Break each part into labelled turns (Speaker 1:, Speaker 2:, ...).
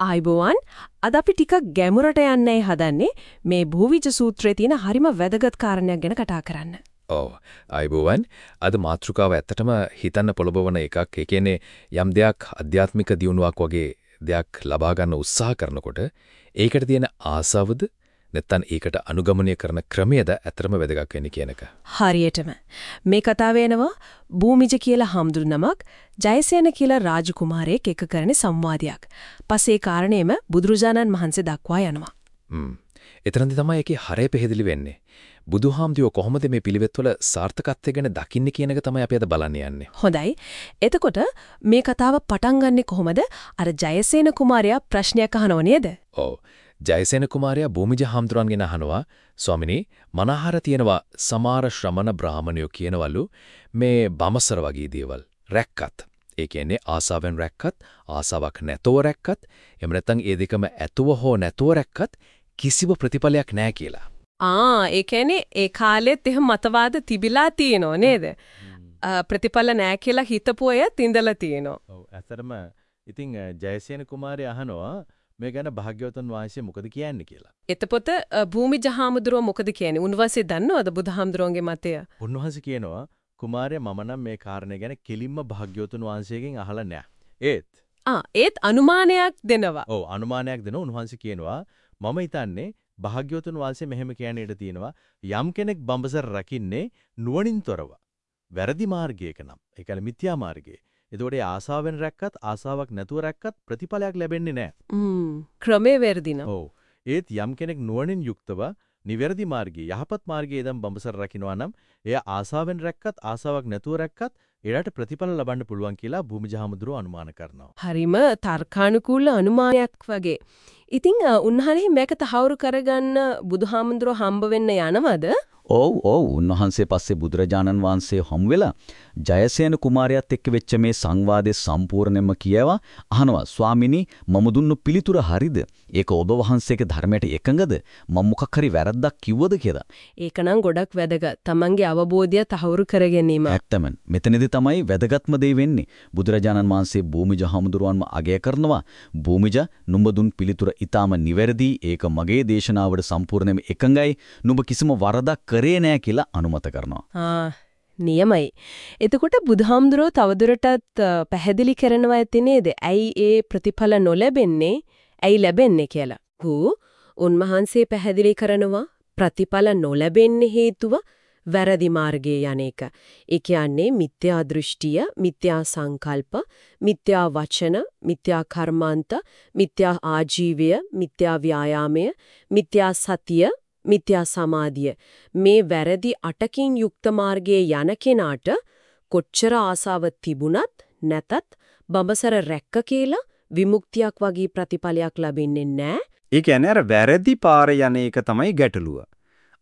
Speaker 1: ආයිබෝවන් අද අපි ටිකක් ගැඹුරට යන්නයි හදන්නේ මේ භූවිජ සූත්‍රයේ තියෙන හරිම වැදගත් කාරණයක් ගැන කතා කරන්න.
Speaker 2: ඔව් අයිබෝවන් අද මාතෘකාව ඇත්තටම හිතන්න පොළඹවන එකක්. ඒ කියන්නේ යම් දෙයක් අධ්‍යාත්මික දියුණුවක් වගේ දෙයක් ලබා ගන්න උත්සාහ කරනකොට ඒකට තියෙන ආසාවද නැත්නම් ඒකට අනුගමනය කරන ක්‍රමයේද ඇත්තටම වැදගත් වෙන්නේ කියන එක.
Speaker 1: හරියටම මේ කතාව එනවා භූමිජ කියලා හම්දුරු නමක් ජයසේන කියලා රාජකුමාරයෙක් එක කරන සංවාදයක්. පස්සේ කාරණේම බුදුරජාණන් වහන්සේ දක්වා යනවා.
Speaker 2: හ්ම්. එතනදී තමයි ඒකේ හරය පැහැදිලි වෙන්නේ. බුදුහාමුදුරුවෝ කොහොමද මේ පිළිවෙත්වල සාර්ථකත්වය ගැන දකින්නේ කියන එක තමයි අපි අද බලන්න යන්නේ.
Speaker 1: හොඳයි. එතකොට මේ කතාව පටන් ගන්නෙ කොහොමද? අර ජයසේන කුමාරයා ප්‍රශ්නයක් අහනව නේද?
Speaker 2: ඔව්. ජයසේන කුමාරයා භූමිජ හාමුදුරන්ගෙන් අහනවා ස්වාමිනී මනහර තියෙනවා සමාර ශ්‍රමණ බ්‍රාහමණයෝ කියනවලු මේ බමසර වගේ දේවල් රැක්කත් ඒ කියන්නේ ආසාවෙන් රැක්කත් ආසාවක් නැතව රැක්කත් එහෙම නැත්නම් ඒ දෙකම ඇතුව හෝ නැතුව රැක්කත් කිසිම ප්‍රතිඵලයක් නැහැ කියලා.
Speaker 1: ආ ඒ කියන්නේ ඒ කාලෙත් එහෙම මතවාද තිබිලා තියෙනව නේද? ප්‍රතිඵල නැහැ කියලා හිතපු අය තින්දලා තියෙනවා.
Speaker 3: ඔව් ඇත්තටම ඉතින් ජයසේන කුමාරයා අහනවා මේ ගැන භාග්‍යවතුන් වහන්සේ මොකද කියන්නේ කියලා.
Speaker 1: එතකොට භූමි ජහාමුදුරුව මොකද කියන්නේ? උන්වහන්සේ දන්නවද බුදුහාමුදුරුවන්ගේ මතය?
Speaker 3: උන්වහන්සේ කියනවා කුමාරයා මම නම් මේ කාරණේ ගැන කෙලින්ම භාග්‍යවතුන් වහන්සේගෙන් අහලා නැහැ. ඒත්
Speaker 1: ආ ඒත් අනුමානයක් දෙනවා.
Speaker 3: ඔව් අනුමානයක් දෙනවා උන්වහන්සේ කියනවා මම හිතන්නේ භාග්‍යවතුන් වහන්සේ මෙහෙම කියන ඉඩ තියෙනවා යම් කෙනෙක් බඹසර රකින්නේ නුවණින් තොරව වැරදි මාර්ගයක නම් ඒ කියන්නේ මිත්‍යා මාර්ගයේ එතකොට ආසාවෙන් රැක්කත් ආසාවක් නැතුව රැක්කත් ප්‍රතිඵලයක් ලැබෙන්නේ නැහැ.
Speaker 1: ම්ම් ක්‍රමේ වර්ධින.
Speaker 3: ඔව්. ඒත් යම් කෙනෙක් නුවණින් යුක්තව නිවැරදි මාර්ගයේ යහපත් මාර්ගයේ ඉඳන් බඹසර රකින්නවා නම් එයා ආසාවෙන් රැක්කත් ආසාවක් නැතුව රැක්කත් එයාට ප්‍රතිඵල ලබන්න පුළුවන් කියලා භූමිජහමුදුරුව අනුමාන කරනවා.
Speaker 1: හරිම තර්කානුකූල අනුමානයක් වගේ. ඉතින් උන්වහන්සේ මේක තහවුරු කරගන්න බුදුහාමුදුරුව හම්බ වෙන්න යනවද?
Speaker 4: ඔව් ඔව් උන්වහන්සේ පස්සේ බුදුරජාණන් වහන්සේ හමු වෙලා ජයසේන කුමාරයාත් එක්ක වෙච්ච මේ සංවාදයේ සම්පූර්ණයෙන්ම කියවා අහනවා ස්වාමිනී මම දුන්නු පිළිතුර හරිද? ඒක ඔබ වහන්සේගේ ධර්මයට එකඟද? මම මොකක් හරි වැරද්දක් කිව්වද කියලා.
Speaker 1: ඒකනම් ගොඩක් වැදගත්. Tamange අවබෝධය තහවුරු කර ගැනීම.
Speaker 4: ඇත්තම. මෙතනදී තමයි වැදගත්ම දේ වෙන්නේ. බුදුරජාණන් වහන්සේ භූමිජ හමුදුරුවන්ම අගය කරනවා. භූමිජ නුඹ දුන් පිළිතුර ඊටාම නිවැරදි. ඒක මගේ දේශනාවට සම්පූර්ණයෙන්ම එකඟයි. නුඹ කිසිම වරදක් කරේ නෑ කියලා අනුමත කරනවා.
Speaker 1: ආ නියමයි. එතකොට බුදුහාමුදුරුවෝ තවදුරටත් පැහැදිලි කරනවා ඇති නේද? ඇයි ඒ ප්‍රතිඵල නොලැබෙන්නේ? ඇයි ලැබෙන්නේ කියලා. හු උන්වහන්සේ පැහැදිලි කරනවා ප්‍රතිඵල නොලැබෙන්නේ හේතුව වැරදි මාර්ගයේ යන්නේක. ඒ කියන්නේ මිත්‍යා දෘෂ්ටිය, මිත්‍යා සංකල්ප, මිත්‍යා වචන, මිත්‍යා කර්මාන්ත, මිත්‍යා ආජීවය, මිත්‍යා ව්‍යායාමය, මිත්‍යා සතිය, මිත්‍යා සමාධිය මේ වැරදි අටකින් යුක්ත මාර්ගයේ යන කෙනාට කොච්චර ආසාව තිබුණත් නැතත් බඹසර රැක්ක කියලා විමුක්තියක් වගේ ප්‍රතිඵලයක් ලැබෙන්නේ නැහැ.
Speaker 5: ඒ කියන්නේ අර වැරදි පාරේ යන එක තමයි ගැටලුව.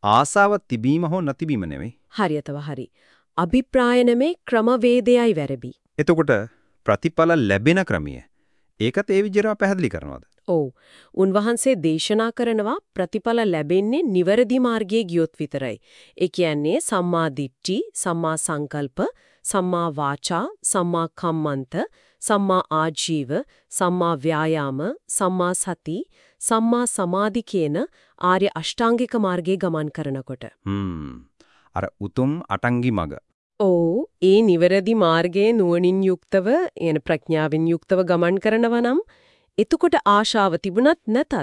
Speaker 5: ආසාව තිබීම හෝ නැතිවීම නෙවෙයි.
Speaker 1: හරියටම හරි. අභිප්‍රායනමේ ක්‍රමවේදයයි වැරදි.
Speaker 5: එතකොට ප්‍රතිඵල ලැබෙන ක්‍රමය ඒකත් ඒ විදිහට පැහැදිලි කරනවද?
Speaker 1: ඔව්. උන්වහන්සේ දේශනා කරනවා ප්‍රතිඵල ලැබෙන්නේ නිවැරදි මාර්ගයේ ගියොත් විතරයි. ඒ කියන්නේ සම්මා දිට්ඨි, සම්මා සංකල්ප, සම්මා වාචා, සම්මා කම්මන්ත, සම්මා ආජීව, සම්මා ව්‍යායාම, සම්මා සති, සම්මා සමාධි කියන ආර්ය අෂ්ටාංගික මාර්ගයේ ගමන් කරනකොට.
Speaker 5: හ්ම්. අර උතුම් අටංගි මග.
Speaker 1: ඕ ඒ නිවැරදි මාර්ගයේ නුවණින් යුක්තව එන ප්‍රඥාවෙන් යුක්තව ගමන් කරනවා නම් එතකොට ආශාව තිබුණත් නැතත්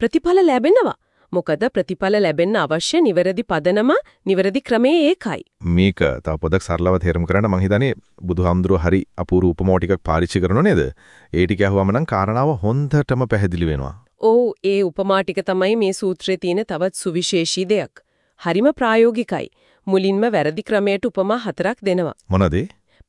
Speaker 1: ප්‍රතිඵල ලැබෙනවා. මොකද ප්‍රතිඵල ලැබෙන්න අවශ්‍ය නිවැරදි පදනම නිවැරදි ක්‍රමේ ඒකයි.
Speaker 6: මේක තව පොඩක් සරලව තේරුම් කරන්න මම හිතන්නේ බුදුහාමුදුරුව හරි අපූර්ව උපමා ටිකක් පාවිච්චි කරනව නේද? ඒ ටික අහුවම නම් කාරණාව හොඳටම පැහැදිලි වෙනවා.
Speaker 1: ඔව් ඒ උපමා ටික තමයි මේ සූත්‍රයේ තියෙන තවත් සුවිශේෂී දෙයක්. හරිම ප්‍රායෝගිකයි. මුලින්ම වැරදි ක්‍රමයට උපමා හතරක් දෙනවා.
Speaker 6: මොනද?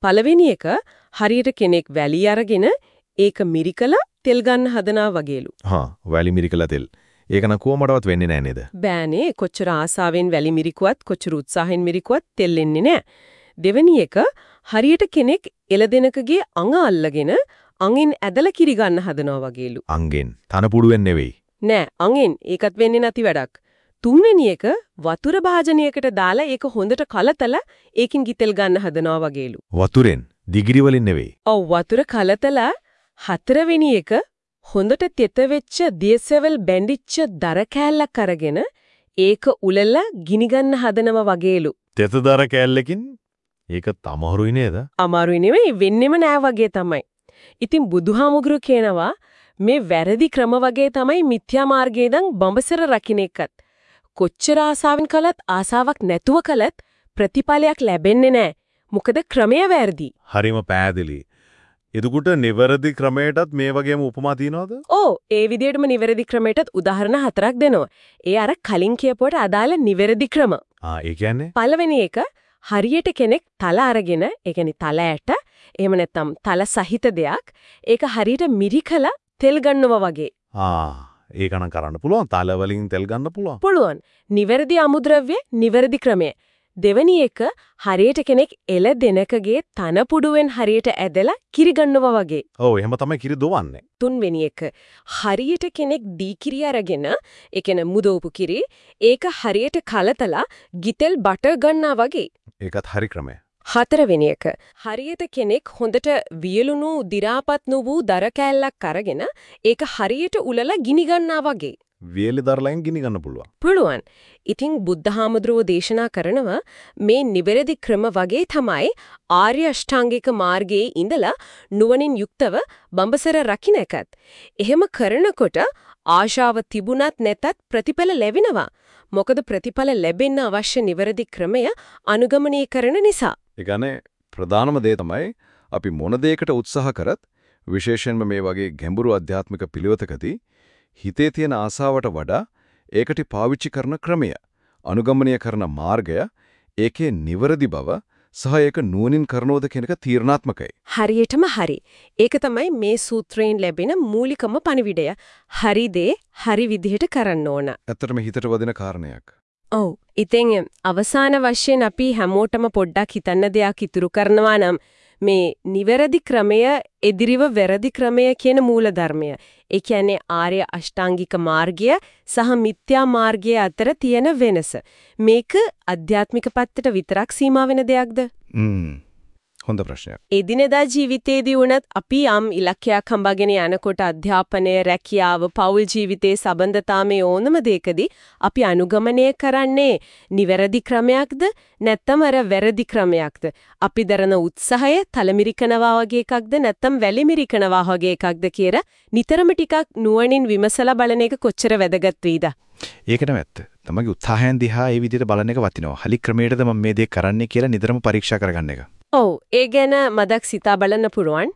Speaker 1: පළවෙනි එක හරියට කෙනෙක් වැලි අරගෙන ඒක මිරිකලා තෙල් ගන්න හදනා වගේලු.
Speaker 6: හා වැලි මිරිකලා තෙල්. ඒක නම් කොහොමඩවත් වෙන්නේ නැහැ නේද?
Speaker 1: බෑනේ කොච්චර ආසාවෙන් වැලි මිරිකුවත් කොච්චර උත්සාහෙන් මිරිකුවත් තෙල් එන්නේ නැහැ. දෙවෙනි එක හරියට කෙනෙක් එළදෙනකගේ අඟ අල්ලගෙන අඟෙන් ඇදලා කිරි ගන්න හදනවා වගේලු.
Speaker 6: අංගෙන් තනපුඩුවෙන් නෙවෙයි.
Speaker 1: නෑ අඟෙන් ඒකත් වෙන්නේ නැති වැඩක්. තුන්වෙනි එක වතුර භාජනයකට දාලා ඒක හොඳට කලතලා ඒකින් ගිතෙල් ගන්න හදනවා වගේලු.
Speaker 6: වතුරෙන් දිගිරි වලින් නෙවෙයි.
Speaker 1: ඔව් වතුර කලතලා හතරවෙනි එක හොඳට තෙත වෙච්ච දියසෙවල් බැඳිච්ච දර කෑල්ලක් අරගෙන ඒක උලලා ගිනිගන්න හදනව වගේලු.
Speaker 3: තෙතදර කෑල්ලකින් ඒක තමහරුයි නේද?
Speaker 1: අමාරුයි නෙවෙයි වෙන්නෙම නෑ වගේ තමයි. ඉතින් බුදුහාමුදුරු කියනවා මේ වැරදි ක්‍රම වගේ තමයි මිත්‍යා මාර්ගයේ ඉඳන් බඹසර රකින්න එකත්. කොච්චර ආසාවෙන් කළත් ආසාවක් නැතුව කළත් ප්‍රතිඵලයක් ලැබෙන්නේ නෑ. මොකද ක්‍රමය වැරදි.
Speaker 3: හරිම පෑදිලි. එතකොට නිවැරදි ක්‍රමයටත් මේ වගේම උපමා තියනවද?
Speaker 1: ඕ ඒ විදිහටම නිවැරදි ක්‍රමයටත් උදාහරණ හතරක් දෙනවා. ඒ අර කලින් කියපුවට අදාළ නිවැරදි ක්‍රම.
Speaker 3: ආ ඒ කියන්නේ
Speaker 1: පළවෙනි එක හරියට කෙනෙක් තල අරගෙන ඒ කියන්නේ තල ඇට එහෙම නැත්නම් තල සහිත දෙයක් ඒක හරියට මිරිකලා තෙල් ගන්නවා වගේ
Speaker 3: ආ ඒක නම් කරන්න පුළුවන්. තල වලින් තෙල් ගන්න පුළුවන්.
Speaker 1: පුළුවන් නිවැරදි අමුද්‍රව්‍ය නිවැරදි ක්‍රමය දෙවෙනි එක හරියට කෙනෙක් එළ දෙනකගේ තන පුඩුවෙන් හරියට ඇදලා කිරි ගන්නවා වගේ
Speaker 3: ඔව් එහෙම තමයි කිරි දොවන්නේ.
Speaker 1: තුන්වෙනි එක හරියට කෙනෙක් දී කිරි අරගෙන ඒ කියන්නේ මුදවපු කිරි ඒක හරියට කලතලා ගිතෙල් බටර් ගන්නා වගේ
Speaker 3: ඒකත් හරි ක්‍රමය.
Speaker 1: හතරවෙනි එක හරියට කෙනෙක් හොඳට වියලුණු දි รา පත් නොවූ දර කෑල්ලක් අරගෙන ඒක හරියට උලලා ගිනි ගන්නා වගේ
Speaker 3: වියලි දරලෙන් ගිනි ගන්න පුළුවන්.
Speaker 1: පුළුවන්. ඉතින් බුද්ධහාමුදුරුව දේශනා කරනවා මේ නිවැරදි ක්‍රම වගේ තමයි ආර්ය අෂ්ටාංගික මාර්ගයේ ඉඳලා නුවණින් යුක්තව බඹසර රකින්න එකත්. එහෙම කරනකොට ආශාව තිබුණත් නැතත් ප්‍රතිඵල ලැබෙනවා. මොකද ප්‍රතිඵල ලැබෙන්න අවශ්‍ය නිවැරදි ක්‍රමය අනුගමනය කරන නිසා.
Speaker 6: ඒ කියන්නේ ප්‍රධානම දේ තමයි අපි මොන දෙයකට උත්සාහ කරත් විශේෂයෙන්ම මේ වගේ ගැඹුරු අධ්‍යාත්මික පිළිවෙතකදී හිතේ තියෙන ආසාවට වඩා ඒකට පාවිච්චි කරන ක්‍රමය අනුගමනය කරන මාර්ගය ඒකේ නිවරදි බව සහ ඒක නුවණින් කරනවද කියන එක තීරණාත්මකයි.
Speaker 1: හරියටම හරි. ඒක තමයි මේ සූත්‍රයෙන් ලැබෙන මූලිකම පණිවිඩය. හරි දේ හරි විදිහට කරන්න ඕන.
Speaker 6: ඇත්තටම හිතට වදින කාරණයක්.
Speaker 1: ඔව්. ඉතින් අවසාන වශයෙන් අපි හැමෝටම පොඩ්ඩක් හිතන්න දෙයක් ඉතුරු කරනවා නම් මේ නිවැරදි ක්‍රමය එදිරිව වැරදි ක්‍රමය කියන මූලධර්මය. ඒ කියන්නේ ආර්ය අෂ්ටාංගික මාර්ගය සහ මිත්‍යා මාර්ගය අතර තියෙන වෙනස. මේක අධ්‍යාත්මික පැත්තට විතරක් සීමා වෙන දෙයක්ද?
Speaker 6: හොඳ ප්‍රශ්නයක්.
Speaker 1: එදිනෙදා ජීවිතයේදී වුණත් අපි යම් ඉලක්කයක් හඹගෙන යනකොට අධ්‍යාපනය, රැකියාව, පෞල් ජීවිතයේ සබඳතා මේ ඕනම දෙයකදී අපි අනුගමනය කරන්නේ නිවැරදි ක්‍රමයක්ද නැත්නම් අර වැරදි ක්‍රමයක්ද? අපි දරන උත්සාහය තලමිරිකනවා වගේ එකක්ද නැත්නම් වැලිමිරිකනවා වගේ එකක්ද කියලා නිතරම ටිකක් නුවණින් විමසලා බලන එක කොච්චර වැදගත් වෙයිද?
Speaker 6: ඒක තමයි ඇත්ත. තමගේ උත්සාහයන් දිහා ඒ විදිහට බලන එක වටිනවා. හලි ක්‍රමයටද මම මේ දේ කරන්නේ කියලා නිතරම පරීක්ෂා කරගන්න එක.
Speaker 1: ඔව් ඒ ගැන මදක් සිතා බලන්න පුරුවන්.